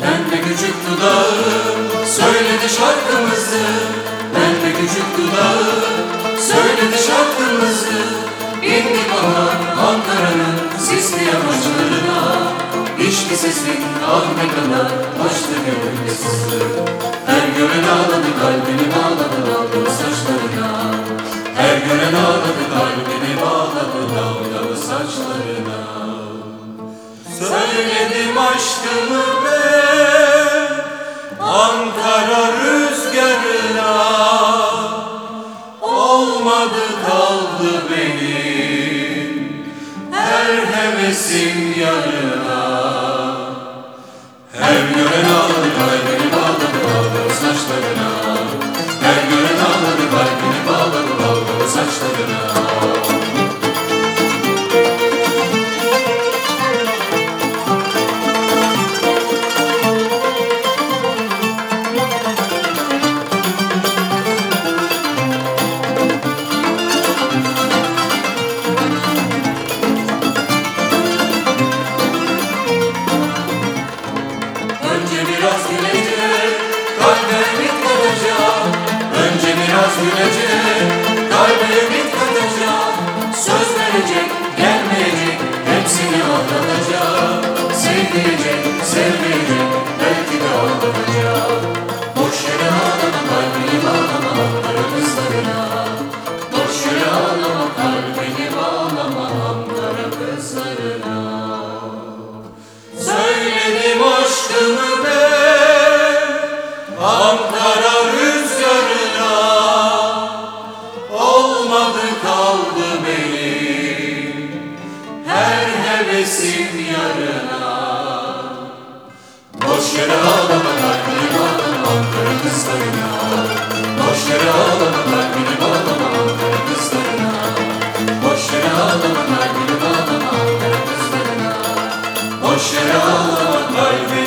Pembe küçük dudağım söyledi şarkımızı. Pembe küçük dudağım söyledi şarkımızı. İndi bahar Ankara'nın sisli yamaçlarına. İçti sesin ah ne kadar açtı gönül sızı Her gören ağladı kalbini bağladı dalgalı saçlarına. Her gören ağladı kalbini bağladı dalgalı saçlarına. Söyledim aşkımı kaldı benim. Her hevesim yarına Gülecek, kalbe ümit katacak. Söz hepsini anlatacak. Sevmeyecek, sevmeyecek, belki de aldatacak. Boş yere ağlama, kalbini bağlama, Ankara kızlarına. Boş yere ağlama, kalbini kızlarına. gitmesin yarına. Boş yere ağlama kalbini bağlama Ankara kızlarına. Boş yere ağlama kalbini bağlama Ankara kızlarına. Boş yere ağlama kalbini bağlama Ankara kızlarına. Boş yere ağlama kalbini